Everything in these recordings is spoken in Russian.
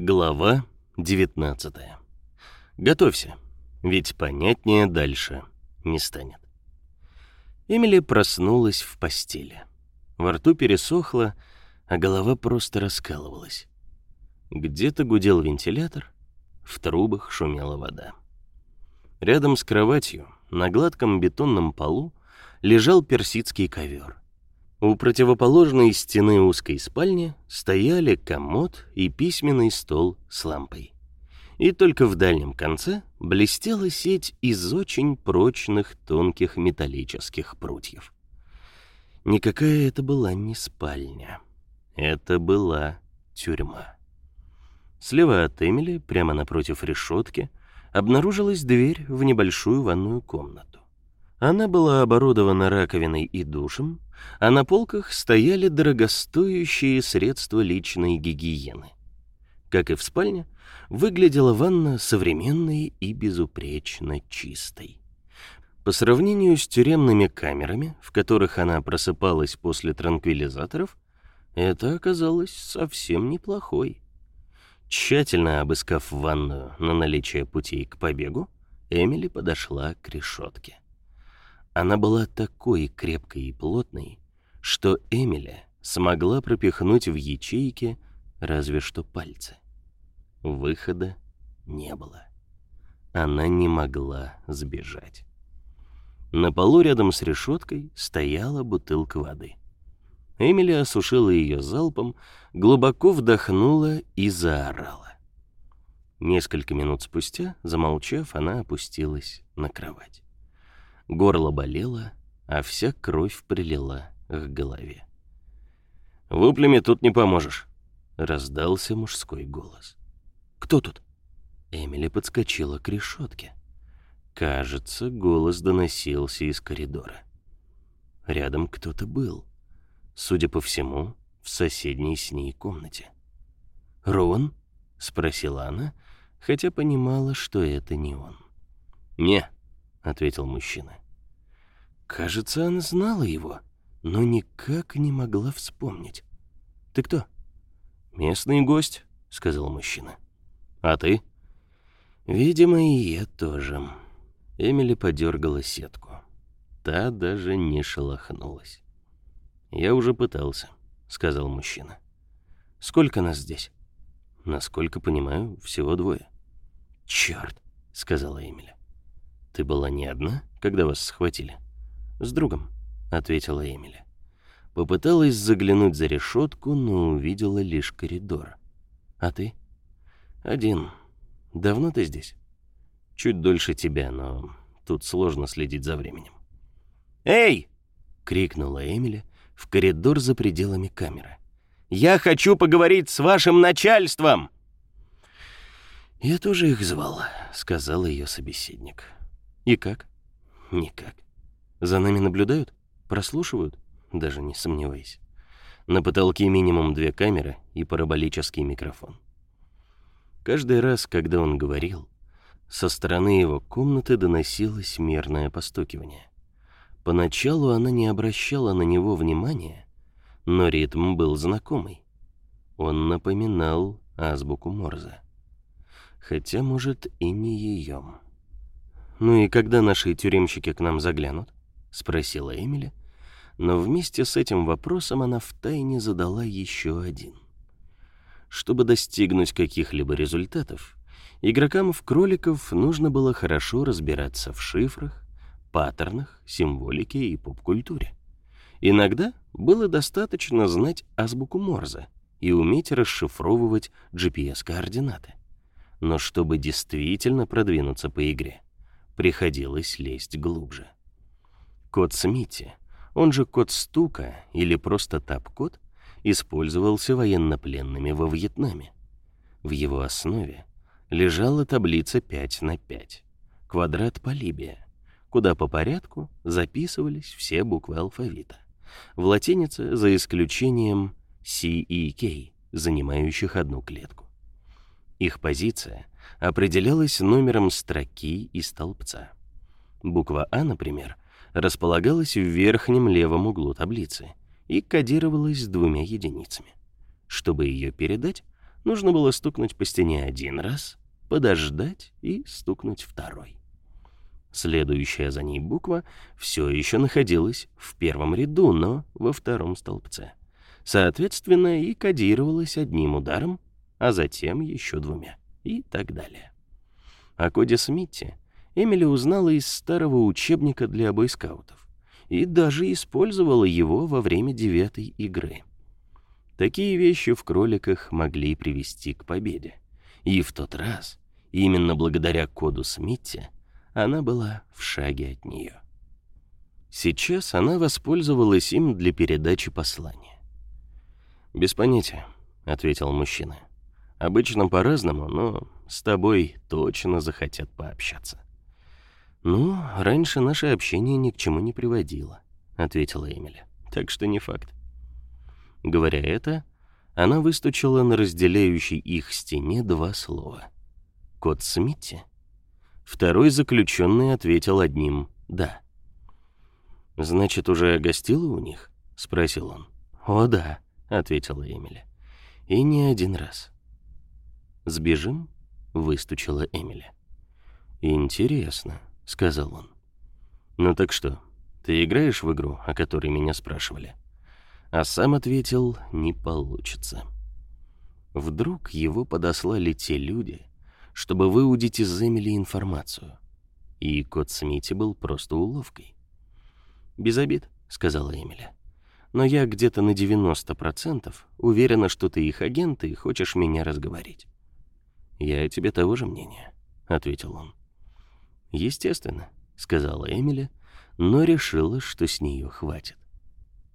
Глава 19. Готовься, ведь понятнее дальше не станет. Эмили проснулась в постели. Во рту пересохло, а голова просто раскалывалась. Где-то гудел вентилятор, в трубах шумела вода. Рядом с кроватью, на гладком бетонном полу, лежал персидский ковер. У противоположной стены узкой спальни стояли комод и письменный стол с лампой. И только в дальнем конце блестела сеть из очень прочных тонких металлических прутьев. Никакая это была не спальня. Это была тюрьма. Слева от Эмили, прямо напротив решетки, обнаружилась дверь в небольшую ванную комнату. Она была оборудована раковиной и душем, а на полках стояли дорогостоящие средства личной гигиены. Как и в спальне, выглядела ванна современной и безупречно чистой. По сравнению с тюремными камерами, в которых она просыпалась после транквилизаторов, это оказалось совсем неплохой. Тщательно обыскав ванную на наличие путей к побегу, Эмили подошла к решетке. Она была такой крепкой и плотной, что Эмили смогла пропихнуть в ячейки разве что пальцы. Выхода не было. Она не могла сбежать. На полу рядом с решеткой стояла бутылка воды. Эмили осушила ее залпом, глубоко вдохнула и заорала. Несколько минут спустя, замолчав, она опустилась на кровать. Горло болело, а вся кровь прилила к голове. «Воплями тут не поможешь», — раздался мужской голос. «Кто тут?» Эмили подскочила к решетке. Кажется, голос доносился из коридора. Рядом кто-то был. Судя по всему, в соседней с ней комнате. «Роуэн?» — спросила она, хотя понимала, что это не он. «Не», — ответил мужчина. Кажется, она знала его, но никак не могла вспомнить. «Ты кто?» «Местный гость», — сказал мужчина. «А ты?» «Видимо, и я тоже». Эмили подергала сетку. Та даже не шелохнулась. «Я уже пытался», — сказал мужчина. «Сколько нас здесь?» «Насколько понимаю, всего двое». «Черт», — сказала Эмили. «Ты была не одна, когда вас схватили?» «С другом», — ответила Эмили. Попыталась заглянуть за решетку, но увидела лишь коридор. «А ты?» «Один. Давно ты здесь?» «Чуть дольше тебя, но тут сложно следить за временем». «Эй!» — крикнула Эмили в коридор за пределами камеры. «Я хочу поговорить с вашим начальством!» «Я тоже их звал», — сказал ее собеседник. «И как?» «Никак. За нами наблюдают? Прослушивают? Даже не сомневайся. На потолке минимум две камеры и параболический микрофон. Каждый раз, когда он говорил, со стороны его комнаты доносилось мерное постукивание. Поначалу она не обращала на него внимания, но ритм был знакомый. Он напоминал азбуку Морзе. Хотя, может, и не ее. Ну и когда наши тюремщики к нам заглянут? — спросила Эмили, но вместе с этим вопросом она втайне задала еще один. Чтобы достигнуть каких-либо результатов, игрокам в кроликов нужно было хорошо разбираться в шифрах, паттернах, символике и поп-культуре. Иногда было достаточно знать азбуку Морзе и уметь расшифровывать GPS-координаты. Но чтобы действительно продвинуться по игре, приходилось лезть глубже. Код Смити, он же код стука или просто тап-код, использовался военнопленными во Вьетнаме. В его основе лежала таблица 5 на 5, квадрат Полибия, куда по порядку записывались все буквы алфавита. В латинице за исключением C и K, занимающих одну клетку. Их позиция определялась номером строки и столбца. Буква А, например, располагалась в верхнем левом углу таблицы и кодировалась двумя единицами. Чтобы ее передать, Нужно было стукнуть по стене один раз, подождать и стукнуть второй. Следующая за ней буква все еще находилась в первом ряду, но во втором столбце. Соответственно, и кодировалась одним ударом, а затем еще двумя, и так далее. О коде Смитте Эмили узнала из старого учебника для бойскаутов и даже использовала его во время девятой игры. Такие вещи в кроликах могли привести к победе. И в тот раз, именно благодаря коду Смитте, она была в шаге от нее. Сейчас она воспользовалась им для передачи послания. «Без понятия», — ответил мужчина. «Обычно по-разному, но с тобой точно захотят пообщаться». «Ну, раньше наше общение ни к чему не приводило», — ответила Эмили. «Так что не факт». Говоря это, она выстучила на разделяющей их стене два слова. «Кот Смитти?» Второй заключенный ответил одним «да». «Значит, уже гостила у них?» — спросил он. «О, да», — ответила Эмили. «И не один раз». «Сбежим?» — выстучила Эмили. «Интересно», — сказал он. «Ну так что, ты играешь в игру, о которой меня спрашивали?» А сам ответил «не получится». Вдруг его подослали те люди, чтобы выудить из Эмили информацию. И код Смити был просто уловкой. «Без обид», — сказала Эмили. «Но я где-то на 90% уверена, что ты их агент и хочешь меня разговорить». «Я тебе того же мнения», — ответил он. «Естественно», — сказала Эмили, но решила, что с нее хватит.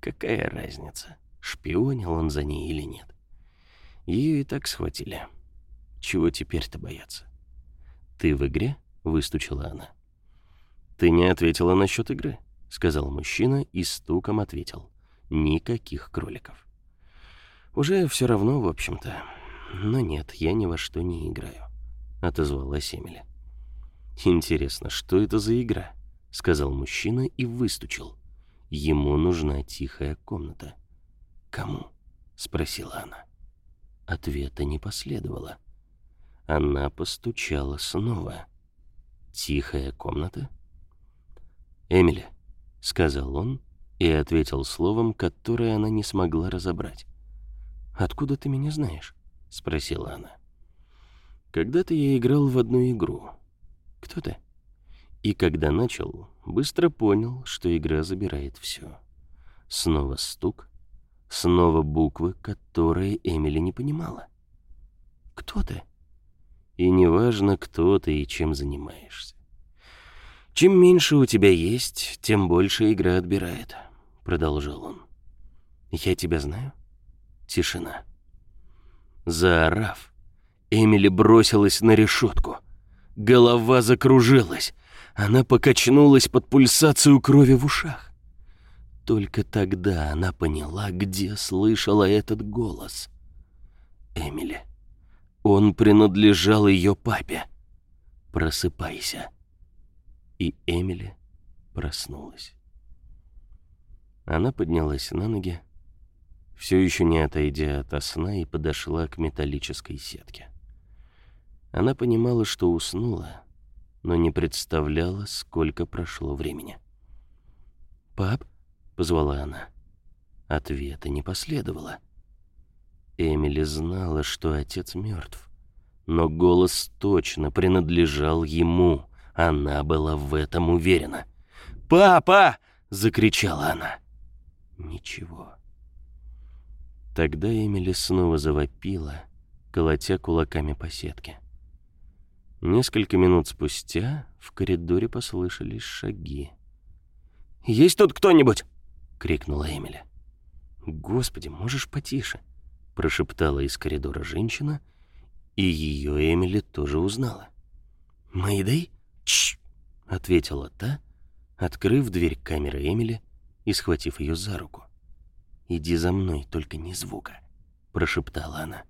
Какая разница, шпионил он за ней или нет? Ее и так схватили. Чего теперь-то бояться? «Ты в игре?» — выстучила она. «Ты не ответила насчет игры», — сказал мужчина и стуком ответил. «Никаких кроликов». «Уже все равно, в общем-то. Но нет, я ни во что не играю», — отозвалась Эмили. «Интересно, что это за игра?» — сказал мужчина и выстучил. «Ему нужна тихая комната». «Кому?» — спросила она. Ответа не последовало. Она постучала снова. «Тихая комната?» «Эмили», — сказал он и ответил словом, которое она не смогла разобрать. «Откуда ты меня знаешь?» — спросила она. «Когда-то я играл в одну игру. Кто ты?» И когда начал, быстро понял, что игра забирает все. Снова стук, снова буквы, которые Эмили не понимала. «Кто ты?» И неважно, кто ты и чем занимаешься. Чем меньше у тебя есть, тем больше игра отбирает, продолжал он. Я тебя знаю? Тишина. Заорав, Эмили бросилась на решетку. Голова закружилась. Она покачнулась под пульсацию крови в ушах. Только тогда она поняла, где слышала этот голос. Эмили. Он принадлежал ее папе. Просыпайся. И Эмили проснулась. Она поднялась на ноги, все еще не отойдя от сна, и подошла к металлической сетке. Она понимала, что уснула, но не представляла, сколько прошло времени. «Пап?» — позвала она. Ответа не последовало. Эмили знала, что отец мертв, но голос точно принадлежал ему. Она была в этом уверена. «Папа!» — закричала она. Ничего. Тогда Эмили снова завопила, колотя кулаками по сетке. Несколько минут спустя в коридоре послышались шаги. «Есть тут кто-нибудь?» — крикнула Эмили. «Господи, можешь потише?» прошептала из коридора женщина, и ее Эмили тоже узнала. «Мэйдэй?» «Чш!» — ответила та, открыв дверь камеры Эмили и схватив ее за руку. «Иди за мной, только не звука», — прошептала она.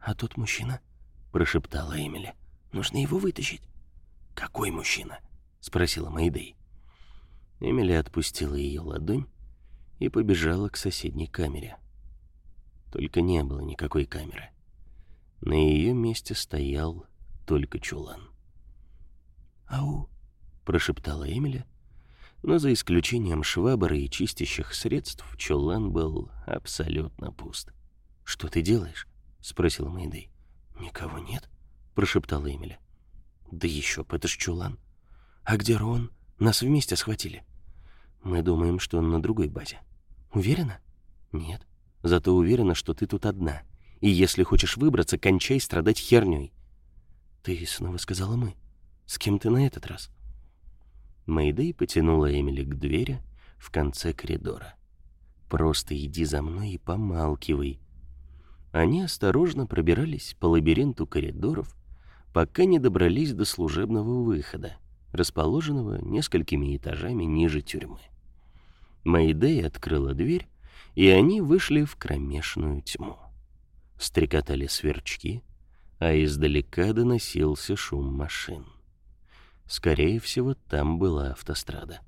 «А тот мужчина?» — прошептала Эмили. «Нужно его вытащить». «Какой мужчина?» — спросила Мэйдэй. Эмили отпустила ее ладонь и побежала к соседней камере. Только не было никакой камеры. На ее месте стоял только чулан. «Ау!» — прошептала Эмили, но за исключением швабры и чистящих средств чулан был абсолютно пуст. «Что ты делаешь?» — спросила Мэйдэй. «Никого нет?» — прошептала Эмили. «Да еще б, это ж чулан. А где Рон? Нас вместе схватили». «Мы думаем, что он на другой базе». «Уверена?» «Нет. Зато уверена, что ты тут одна. И если хочешь выбраться, кончай страдать херней». «Ты снова сказала «мы». С кем ты на этот раз?» Мэйдэй потянула Эмили к двери в конце коридора. «Просто иди за мной и помалкивай». Они осторожно пробирались по лабиринту коридоров, пока не добрались до служебного выхода, расположенного несколькими этажами ниже тюрьмы. Мэйдэй открыла дверь, и они вышли в кромешную тьму. Стрекотали сверчки, а издалека доносился шум машин. Скорее всего, там была автострада.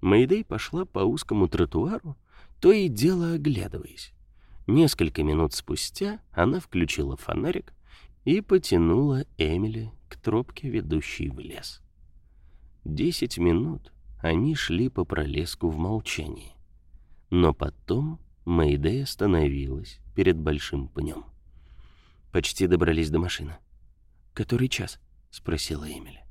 Мэйдэй пошла по узкому тротуару, то и дело оглядываясь. Несколько минут спустя она включила фонарик и потянула Эмили к тропке, ведущей в лес. Десять минут они шли по пролеску в молчании. Но потом Мэйдэй остановилась перед большим пнем. Почти добрались до машины. «Который час?» — спросила Эмили.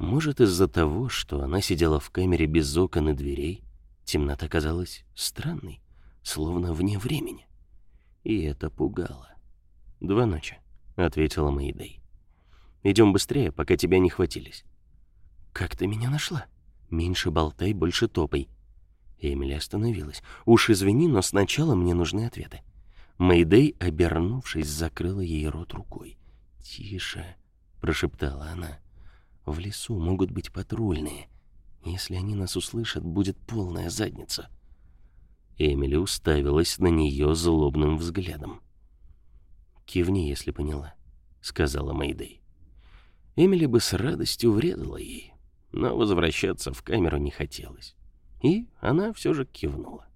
Может, из-за того, что она сидела в камере без окон и дверей, темнота казалась странной, словно вне времени. И это пугало. «Два ночи», — ответила Мэйдэй. «Идем быстрее, пока тебя не хватились». «Как ты меня нашла?» «Меньше болтай, больше топай». Эмили остановилась. «Уж извини, но сначала мне нужны ответы». Мэйдэй, обернувшись, закрыла ей рот рукой. «Тише», — прошептала она. В лесу могут быть патрульные. Если они нас услышат, будет полная задница. Эмили уставилась на нее злобным взглядом. «Кивни, если поняла», — сказала Мэйдэй. Эмили бы с радостью врезала ей, но возвращаться в камеру не хотелось. И она все же кивнула.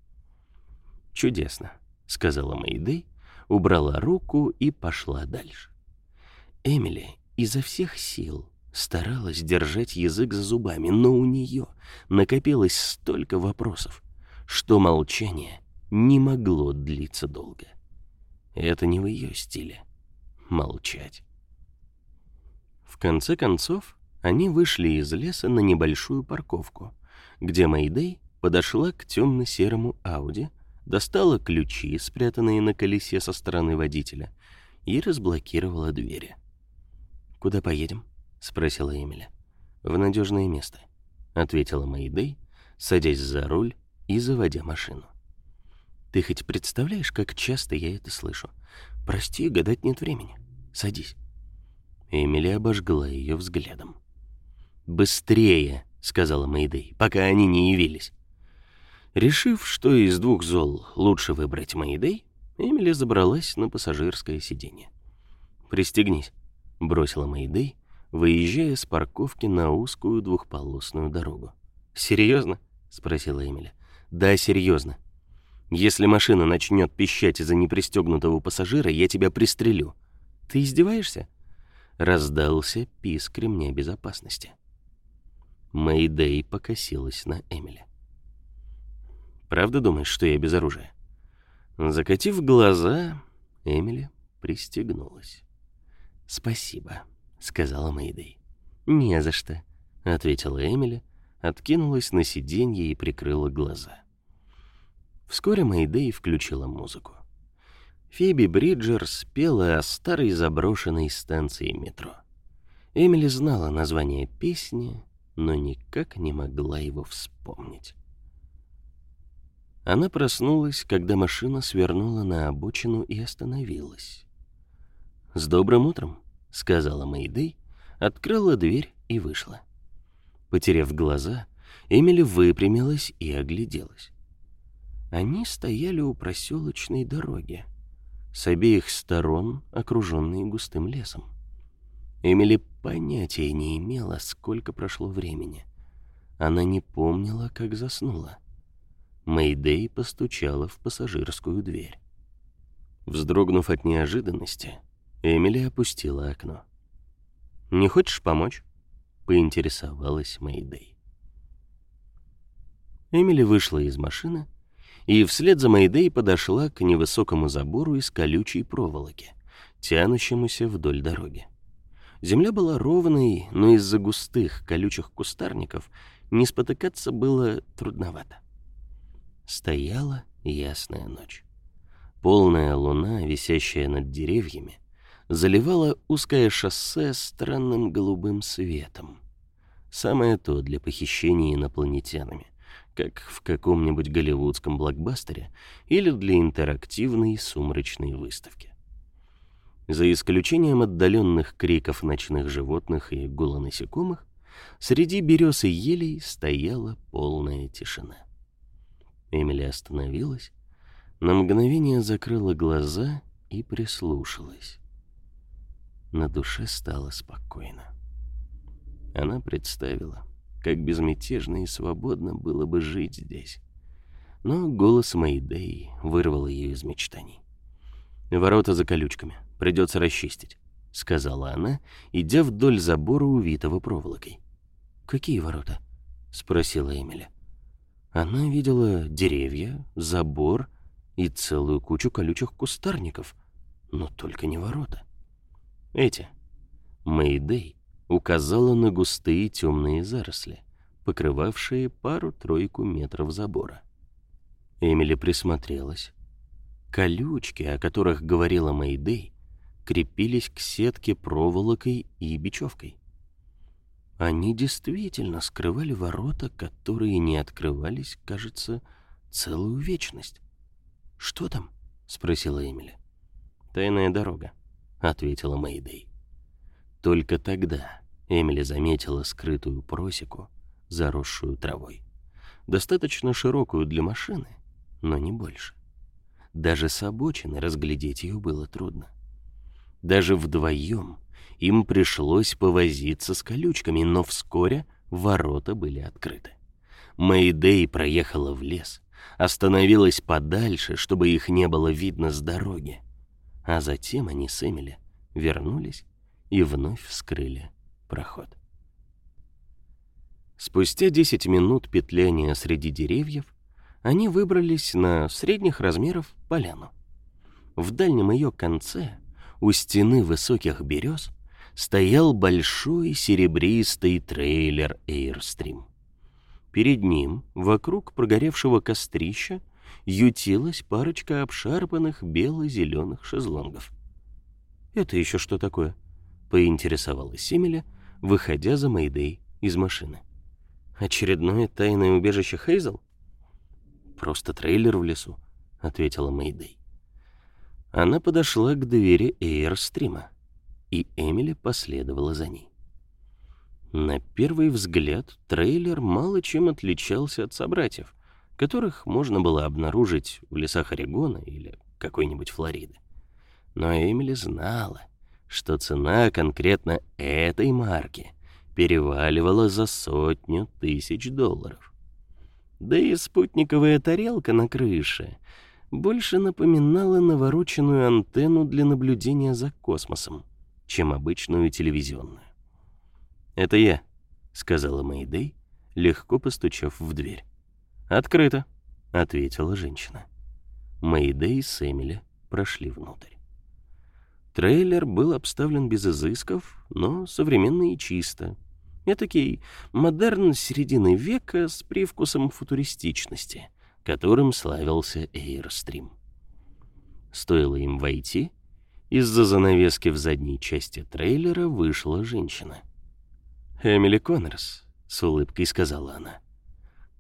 «Чудесно», — сказала Мэйдэй, убрала руку и пошла дальше. Эмили изо всех сил старалась держать язык за зубами, но у нее накопилось столько вопросов, что молчание не могло длиться долго. Это не в ее стиле — молчать. В конце концов, они вышли из леса на небольшую парковку, где Мэйдэй подошла к темно-серому Ауди, достала ключи, спрятанные на колесе со стороны водителя, и разблокировала двери. «Куда поедем?» — спросила Эмили. «В надежное место», — ответила Мэйдэй, садясь за руль и заводя машину. «Ты хоть представляешь, как часто я это слышу? Прости, гадать нет времени. Садись». Эмили обожгла ее взглядом. «Быстрее!» — сказала Мэйдэй, пока они не явились. Решив, что из двух зол лучше выбрать Мэйдэй, Эмили забралась на пассажирское сиденье. «Пристегнись», — бросила Мэйдэй, выезжая с парковки на узкую двухполосную дорогу. «Серьезно?» — спросила Эмили. «Да, серьезно. Если машина начнет пищать из-за непристегнутого пассажира, я тебя пристрелю. Ты издеваешься?» Раздался писк ремня безопасности. Мэйдэй покосилась на Эмили. «Правда думаешь, что я без оружия?» Закатив глаза, Эмили пристегнулась. «Спасибо», сказала Мэйдэй. «Не за что», — ответила Эмили, откинулась на сиденье и прикрыла глаза. Вскоре Мэйдэй включила музыку. Фиби Бриджер спела о старой заброшенной станции метро. Эмили знала название песни, но никак не могла его вспомнить. Она проснулась, когда машина свернула на обочину и остановилась. «С добрым утром», — сказала Мэйдэй, открыла дверь и вышла. Потеряв глаза, Эмили выпрямилась и огляделась. Они стояли у проселочной дороги, с обеих сторон окруженные густым лесом. Эмили понятия не имела, сколько прошло времени. Она не помнила, как заснула. Мэйдэй постучала в пассажирскую дверь. Вздрогнув от неожиданности, Эмили опустила окно. «Не хочешь помочь?» — поинтересовалась Мэйдэй. Эмили вышла из машины и вслед за Мэйдэй подошла к невысокому забору из колючей проволоки, тянущемуся вдоль дороги. Земля была ровной, но из-за густых колючих кустарников не спотыкаться было трудновато. Стояла ясная ночь. Полная луна, висящая над деревьями, заливала узкое шоссе странным голубым светом. Самое то для похищения инопланетянами, как в каком-нибудь голливудском блокбастере или для интерактивной сумрачной выставки. За исключением отдаленных криков ночных животных и гула насекомых, среди берез и елей стояла полная тишина. Эмили остановилась, на мгновение закрыла глаза и прислушалась. На душе стало спокойно. Она представила, как безмятежно и свободно было бы жить здесь. Но голос Мэйдэй вырвал ее из мечтаний. «Ворота за колючками. Придется расчистить», — сказала она, идя вдоль забора, увитого проволокой. «Какие ворота?» — спросила Эмили. Она видела деревья, забор и целую кучу колючих кустарников, но только не ворота. Эти. Мэйдэй указала на густые темные заросли, покрывавшие пару-тройку метров забора. Эмили присмотрелась. Колючки, о которых говорила Мэйдэй, крепились к сетке проволокой и бечевкой. Они действительно скрывали ворота, которые не открывались, кажется, целую вечность. «Что там?» — спросила Эмили. «Тайная дорога», ответила Мэйдэй. Только тогда Эмили заметила скрытую просеку, заросшую травой. Достаточно широкую для машины, но не больше. Даже с обочины разглядеть ее было трудно. Даже вдвоем им пришлось повозиться с колючками, но вскоре ворота были открыты. Мэйдэй проехала в лес, остановилась подальше, чтобы их не было видно с дороги. А затем они с Эмили вернулись и вновь вскрыли проход. Спустя 10 минут петляния среди деревьев они выбрались на средних размеров поляну. В дальнем ее конце, у стены высоких берез, стоял большой серебристый трейлер Airstream. Перед ним, вокруг прогоревшего кострища, ютилась парочка обшарпанных бело-зеленых шезлонгов. «Это еще что такое?» — поинтересовалась Эмиля, выходя за Мэйдэй из машины. «Очередное тайное убежище Хейзел?» «Просто трейлер в лесу», — ответила Мэйдэй. Она подошла к двери Эйрстрима, и Эмили последовала за ней. На первый взгляд трейлер мало чем отличался от собратьев — которых можно было обнаружить в лесах Орегона или какой-нибудь Флориды. Но Эмили знала, что цена конкретно этой марки переваливала за сотню тысяч долларов. Да и спутниковая тарелка на крыше больше напоминала навороченную антенну для наблюдения за космосом, чем обычную телевизионную. «Это я», — сказала Мэйдэй, легко постучав в дверь. «Открыто», — ответила женщина. Мэйдэй с Эмили прошли внутрь. Трейлер был обставлен без изысков, но современно и чисто. Этакий модерн середины века с привкусом футуристичности, которым славился Эйрстрим. Стоило им войти, из-за занавески в задней части трейлера вышла женщина. «Эмили Коннорс», — с улыбкой сказала она.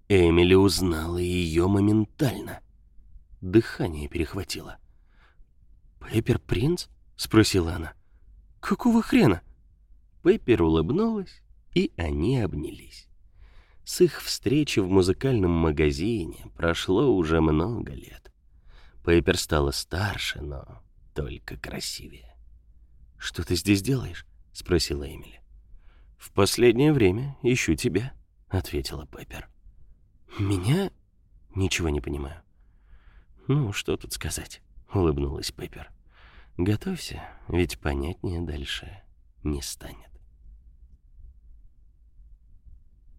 Эмили узнала ее моментально. Дыхание перехватило. «Пеппер Принц?» — спросила она. «Какого хрена?» Пеппер улыбнулась, и они обнялись. С их встречи в музыкальном магазине прошло уже много лет. Пеппер стала старше, но только красивее. «Что ты здесь делаешь?» — спросила Эмили. «В последнее время ищу тебя», — ответила Пеппер. «Меня? Ничего не понимаю». «Ну, что тут сказать. улыбнулась Пеппер. Готовься, ведь понятнее дальше не станет.